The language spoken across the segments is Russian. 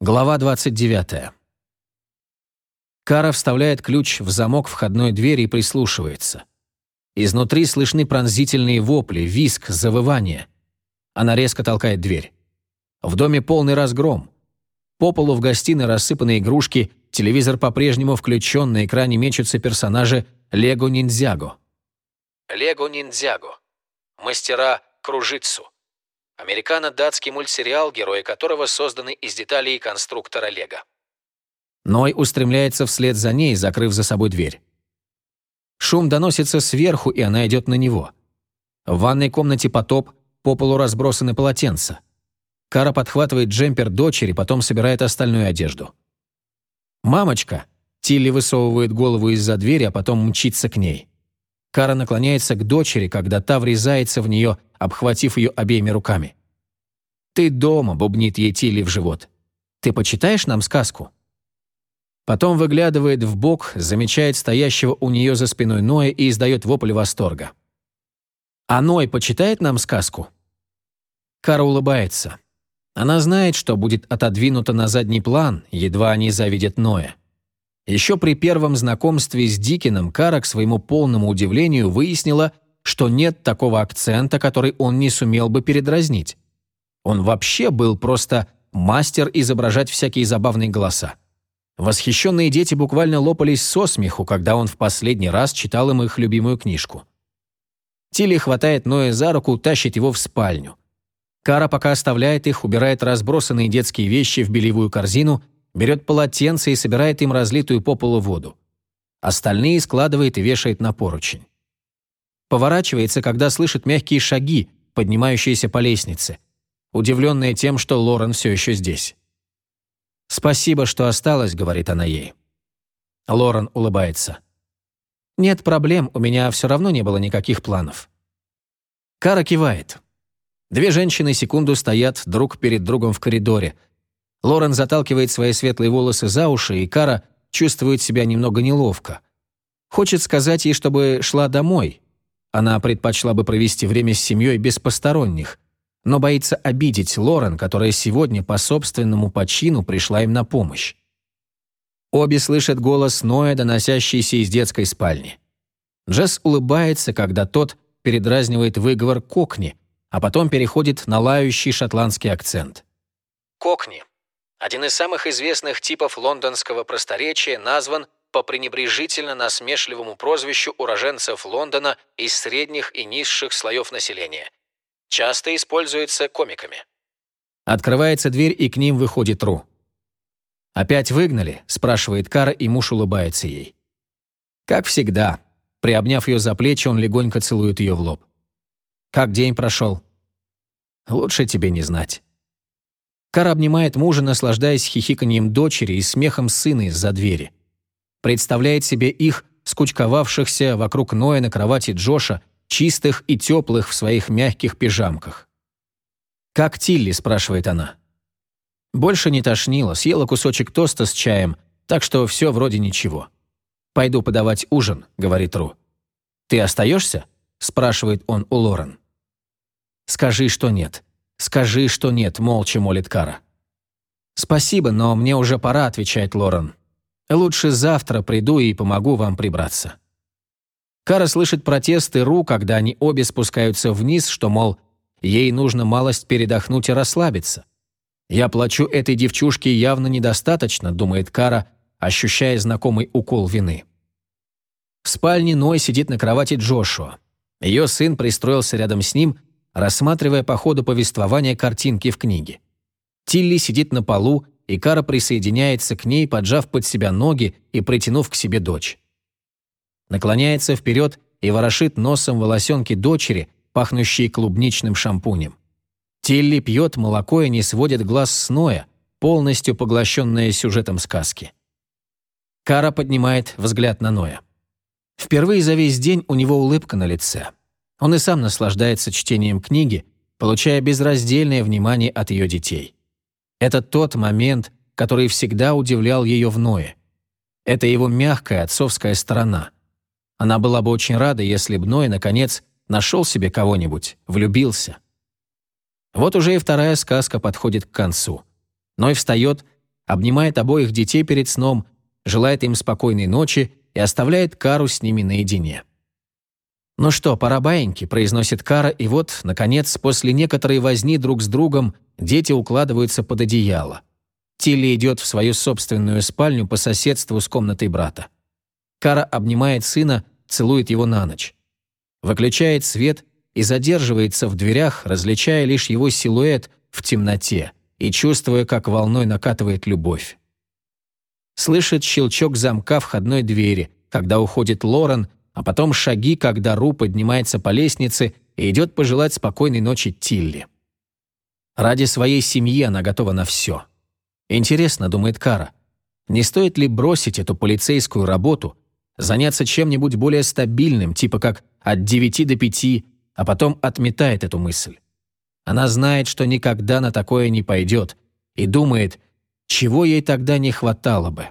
Глава 29. Кара вставляет ключ в замок входной двери и прислушивается. Изнутри слышны пронзительные вопли, визг, завывание. Она резко толкает дверь. В доме полный разгром. По полу в гостиной рассыпаны игрушки, телевизор по-прежнему включен, на экране мечутся персонажи Лего Ниндзяго. Лего Ниндзяго. Мастера кружицу. Американо-датский мультсериал, герои которого созданы из деталей конструктора Лего. Ной устремляется вслед за ней, закрыв за собой дверь. Шум доносится сверху, и она идет на него. В ванной комнате потоп, по полу разбросаны полотенца. Кара подхватывает джемпер дочери, потом собирает остальную одежду. «Мамочка!» Тилли высовывает голову из-за двери, а потом мчится к ней. Кара наклоняется к дочери, когда та врезается в нее, обхватив ее обеими руками. «Ты дома», — бубнит ей Тилли в живот. «Ты почитаешь нам сказку?» Потом выглядывает в бок, замечает стоящего у нее за спиной Ноя и издает вопль восторга. «А Ной почитает нам сказку?» Кара улыбается. Она знает, что будет отодвинута на задний план, едва они завидят Ноя. Еще при первом знакомстве с Дикином Кара, к своему полному удивлению, выяснила, что нет такого акцента, который он не сумел бы передразнить. Он вообще был просто мастер изображать всякие забавные голоса. Восхищенные дети буквально лопались со смеху, когда он в последний раз читал им их любимую книжку. Тилли хватает Ноя за руку, тащит его в спальню. Кара пока оставляет их, убирает разбросанные детские вещи в белевую корзину берет полотенце и собирает им разлитую по полу воду. Остальные складывает и вешает на поручень. Поворачивается, когда слышит мягкие шаги, поднимающиеся по лестнице, удивленная тем, что Лорен все еще здесь. «Спасибо, что осталась», — говорит она ей. Лорен улыбается. «Нет проблем, у меня все равно не было никаких планов». Кара кивает. Две женщины секунду стоят друг перед другом в коридоре — Лорен заталкивает свои светлые волосы за уши, и Кара чувствует себя немного неловко. Хочет сказать ей, чтобы шла домой. Она предпочла бы провести время с семьей без посторонних, но боится обидеть Лорен, которая сегодня по собственному почину пришла им на помощь. Обе слышат голос Ноя, доносящийся из детской спальни. Джесс улыбается, когда тот передразнивает выговор «кокни», а потом переходит на лающий шотландский акцент. «Кокни» Один из самых известных типов лондонского просторечия назван по пренебрежительно насмешливому прозвищу уроженцев Лондона из средних и низших слоев населения. Часто используется комиками. Открывается дверь, и к ним выходит Ру. «Опять выгнали?» – спрашивает Кара, и муж улыбается ей. Как всегда. Приобняв ее за плечи, он легонько целует ее в лоб. «Как день прошел?» «Лучше тебе не знать». Кара обнимает мужа, наслаждаясь хихиканьем дочери и смехом сына из-за двери. Представляет себе их, скучковавшихся вокруг Ноя на кровати Джоша, чистых и теплых в своих мягких пижамках. «Как Тилли?» – спрашивает она. Больше не тошнило, съела кусочек тоста с чаем, так что все вроде ничего. «Пойду подавать ужин», — говорит Ру. «Ты остаешься?» — спрашивает он у Лорен. «Скажи, что нет. «Скажи, что нет», — молча молит Кара. «Спасибо, но мне уже пора», — отвечает Лорен. «Лучше завтра приду и помогу вам прибраться». Кара слышит протесты Ру, когда они обе спускаются вниз, что, мол, ей нужно малость передохнуть и расслабиться. «Я плачу этой девчушке явно недостаточно», — думает Кара, ощущая знакомый укол вины. В спальне Ной сидит на кровати Джошуа. Ее сын пристроился рядом с ним рассматривая по ходу повествования картинки в книге. Тилли сидит на полу, и Кара присоединяется к ней, поджав под себя ноги и притянув к себе дочь. Наклоняется вперед и ворошит носом волосенки дочери, пахнущие клубничным шампунем. Тилли пьет молоко и не сводит глаз с Ноя, полностью поглощенная сюжетом сказки. Кара поднимает взгляд на Ноя. Впервые за весь день у него улыбка на лице. Он и сам наслаждается чтением книги, получая безраздельное внимание от ее детей. Это тот момент, который всегда удивлял ее в Ное. Это его мягкая отцовская сторона. Она была бы очень рада, если б Ной, наконец, нашел себе кого-нибудь, влюбился. Вот уже и вторая сказка подходит к концу. Ной встает, обнимает обоих детей перед сном, желает им спокойной ночи и оставляет Кару с ними наедине. «Ну что, пора баиньки», — произносит Кара, и вот, наконец, после некоторой возни друг с другом, дети укладываются под одеяло. Тилли идет в свою собственную спальню по соседству с комнатой брата. Кара обнимает сына, целует его на ночь. Выключает свет и задерживается в дверях, различая лишь его силуэт в темноте и чувствуя, как волной накатывает любовь. Слышит щелчок замка входной двери, когда уходит Лорен, а потом шаги, когда Ру поднимается по лестнице и идет пожелать спокойной ночи Тилли. Ради своей семьи она готова на все. Интересно, думает Кара, не стоит ли бросить эту полицейскую работу, заняться чем-нибудь более стабильным, типа как от 9 до 5, а потом отметает эту мысль. Она знает, что никогда на такое не пойдет, и думает, чего ей тогда не хватало бы.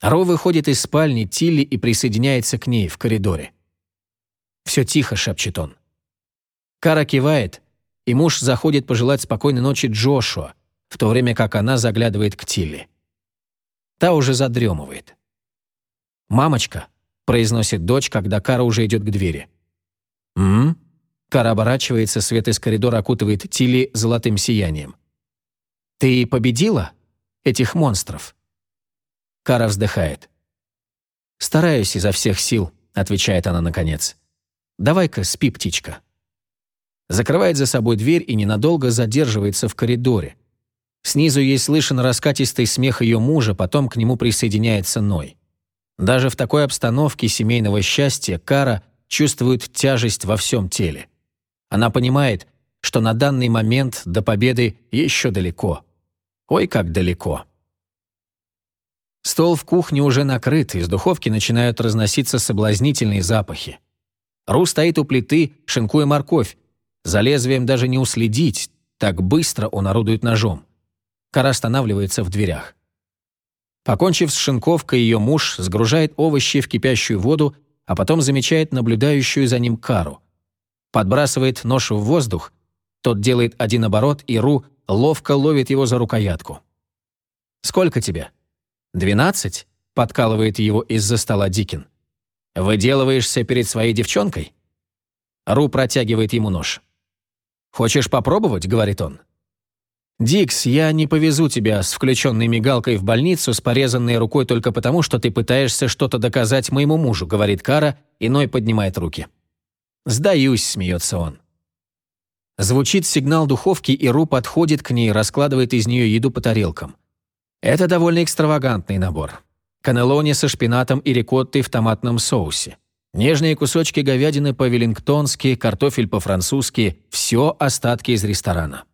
Ро выходит из спальни Тилли и присоединяется к ней в коридоре. «Все тихо», — шепчет он. Кара кивает, и муж заходит пожелать спокойной ночи Джошуа, в то время как она заглядывает к Тилли. Та уже задремывает. «Мамочка», — произносит дочь, когда Кара уже идет к двери. «М?», Кара оборачивается, свет из коридора окутывает Тилли золотым сиянием. «Ты победила этих монстров?» Кара вздыхает. «Стараюсь изо всех сил», — отвечает она наконец. «Давай-ка спи, птичка». Закрывает за собой дверь и ненадолго задерживается в коридоре. Снизу ей слышен раскатистый смех ее мужа, потом к нему присоединяется Ной. Даже в такой обстановке семейного счастья Кара чувствует тяжесть во всем теле. Она понимает, что на данный момент до победы еще далеко. Ой, как далеко. Стол в кухне уже накрыт, из духовки начинают разноситься соблазнительные запахи. Ру стоит у плиты, шинкуя морковь. За лезвием даже не уследить, так быстро он орудует ножом. Кара останавливается в дверях. Покончив с шинковкой, ее муж сгружает овощи в кипящую воду, а потом замечает наблюдающую за ним Кару. Подбрасывает нож в воздух, тот делает один оборот, и Ру ловко ловит его за рукоятку. «Сколько тебе?» «Двенадцать?» — подкалывает его из-за стола Дикин. «Выделываешься перед своей девчонкой?» Ру протягивает ему нож. «Хочешь попробовать?» — говорит он. «Дикс, я не повезу тебя с включенной мигалкой в больницу с порезанной рукой только потому, что ты пытаешься что-то доказать моему мужу», — говорит Кара, иной поднимает руки. «Сдаюсь», — смеется он. Звучит сигнал духовки, и Ру подходит к ней, раскладывает из нее еду по тарелкам. Это довольно экстравагантный набор. Канелони со шпинатом и рикоттой в томатном соусе. Нежные кусочки говядины по-веллингтонски, картофель по-французски – все остатки из ресторана.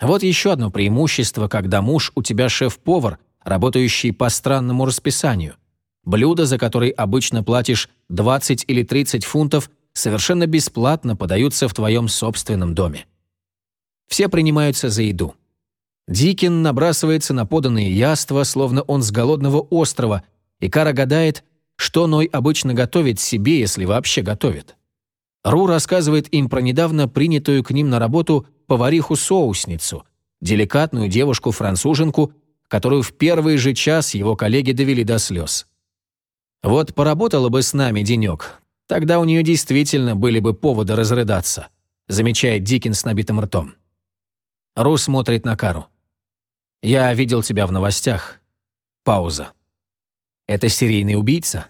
Вот еще одно преимущество, когда муж у тебя шеф-повар, работающий по странному расписанию. Блюда, за которые обычно платишь 20 или 30 фунтов, совершенно бесплатно подаются в твоем собственном доме. Все принимаются за еду. Дикин набрасывается на поданные яства, словно он с голодного острова, и Кара гадает, что Ной обычно готовит себе, если вообще готовит. Ру рассказывает им про недавно принятую к ним на работу повариху-соусницу, деликатную девушку-француженку, которую в первый же час его коллеги довели до слез. Вот поработала бы с нами денек, тогда у нее действительно были бы поводы разрыдаться, замечает Дикин с набитым ртом. Ру смотрит на Кару. «Я видел тебя в новостях». Пауза. «Это серийный убийца?»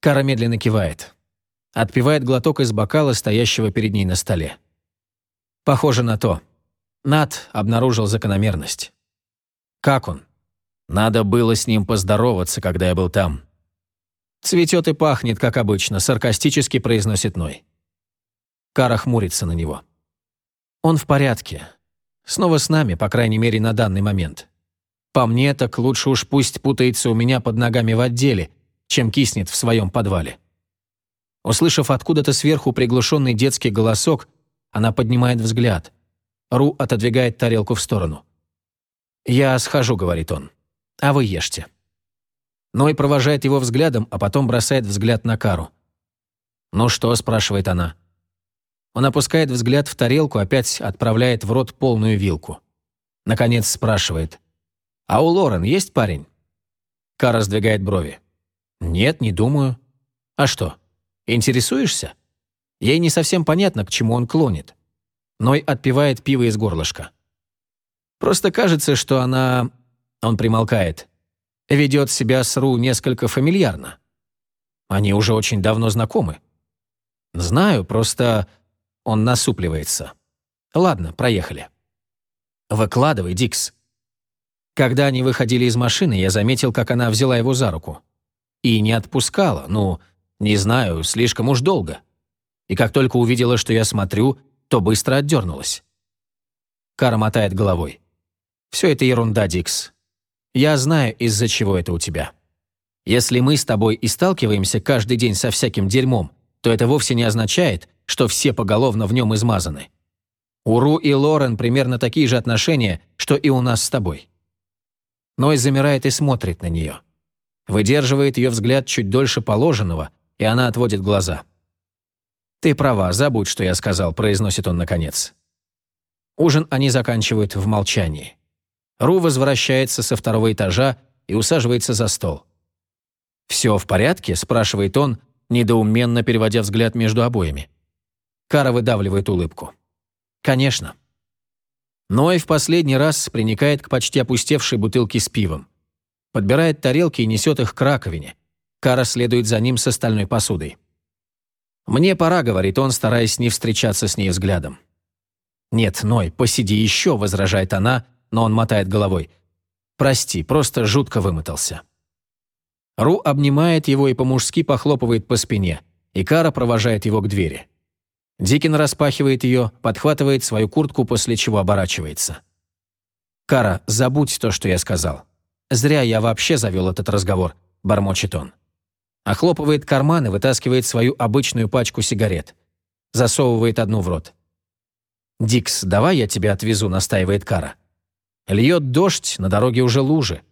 Кара медленно кивает. Отпивает глоток из бокала, стоящего перед ней на столе. «Похоже на то. Над обнаружил закономерность». «Как он?» «Надо было с ним поздороваться, когда я был там». «Цветет и пахнет, как обычно», — саркастически произносит Ной. Кара хмурится на него. «Он в порядке. Снова с нами, по крайней мере, на данный момент. По мне, так лучше уж пусть путается у меня под ногами в отделе, чем киснет в своем подвале. Услышав откуда-то сверху приглушенный детский голосок, она поднимает взгляд. Ру отодвигает тарелку в сторону. «Я схожу», — говорит он. «А вы ешьте». Ной провожает его взглядом, а потом бросает взгляд на Кару. «Ну что?» — спрашивает она. Он опускает взгляд в тарелку, опять отправляет в рот полную вилку. Наконец спрашивает. «А у Лорен есть парень?» Кара сдвигает брови. «Нет, не думаю». «А что, интересуешься?» Ей не совсем понятно, к чему он клонит. Ной отпивает пиво из горлышка. Просто кажется, что она... Он примолкает. Ведет себя с Ру несколько фамильярно. Они уже очень давно знакомы. Знаю, просто... Он насупливается. Ладно, проехали. Выкладывай, Дикс. Когда они выходили из машины, я заметил, как она взяла его за руку. И не отпускала, ну, не знаю, слишком уж долго. И как только увидела, что я смотрю, то быстро отдернулась. Кара мотает головой. «Все это ерунда, Дикс. Я знаю, из-за чего это у тебя. Если мы с тобой и сталкиваемся каждый день со всяким дерьмом, то это вовсе не означает, что все поголовно в нем измазаны. У Ру и Лорен примерно такие же отношения, что и у нас с тобой. Ной замирает и смотрит на нее. Выдерживает ее взгляд чуть дольше положенного, и она отводит глаза. «Ты права, забудь, что я сказал», – произносит он наконец. Ужин они заканчивают в молчании. Ру возвращается со второго этажа и усаживается за стол. «Все в порядке?» – спрашивает он, недоуменно переводя взгляд между обоями. Кара выдавливает улыбку. «Конечно». Ной в последний раз приникает к почти опустевшей бутылке с пивом. Подбирает тарелки и несет их к раковине. Кара следует за ним с остальной посудой. «Мне пора», — говорит он, стараясь не встречаться с ней взглядом. «Нет, Ной, посиди еще», — возражает она, но он мотает головой. «Прости, просто жутко вымотался». Ру обнимает его и по-мужски похлопывает по спине, и Кара провожает его к двери. Дикин распахивает ее, подхватывает свою куртку, после чего оборачивается. «Кара, забудь то, что я сказал. Зря я вообще завел этот разговор», – бормочет он. Охлопывает карман и вытаскивает свою обычную пачку сигарет. Засовывает одну в рот. «Дикс, давай я тебя отвезу», – настаивает Кара. Льет дождь, на дороге уже лужи.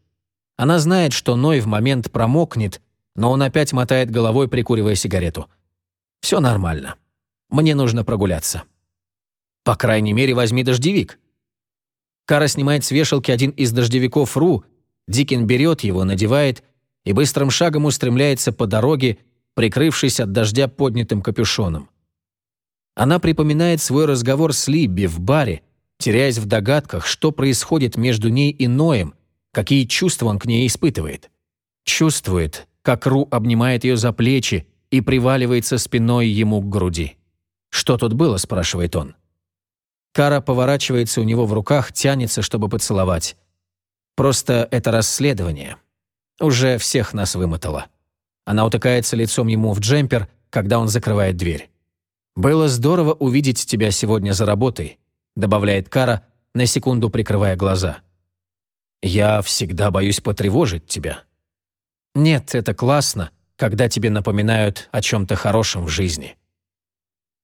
Она знает, что Ной в момент промокнет, но он опять мотает головой, прикуривая сигарету. «Все нормально. Мне нужно прогуляться». «По крайней мере, возьми дождевик». Кара снимает с вешалки один из дождевиков Ру, Дикин берет его, надевает и быстрым шагом устремляется по дороге, прикрывшись от дождя поднятым капюшоном. Она припоминает свой разговор с Либби в баре, теряясь в догадках, что происходит между ней и Ноем, какие чувства он к ней испытывает. Чувствует, как Ру обнимает ее за плечи и приваливается спиной ему к груди. «Что тут было?» – спрашивает он. Кара поворачивается у него в руках, тянется, чтобы поцеловать. Просто это расследование. Уже всех нас вымотало. Она утыкается лицом ему в джемпер, когда он закрывает дверь. «Было здорово увидеть тебя сегодня за работой», добавляет Кара, на секунду прикрывая глаза. «Я всегда боюсь потревожить тебя». «Нет, это классно, когда тебе напоминают о чем-то хорошем в жизни».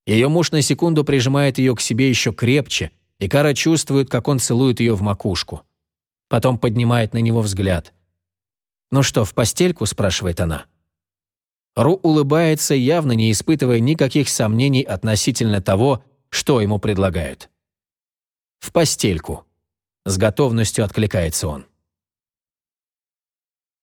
Ее муж на секунду прижимает ее к себе еще крепче, и Кара чувствует, как он целует ее в макушку. Потом поднимает на него взгляд. «Ну что, в постельку?» – спрашивает она. Ру улыбается, явно не испытывая никаких сомнений относительно того, что ему предлагают. «В постельку», – с готовностью откликается он.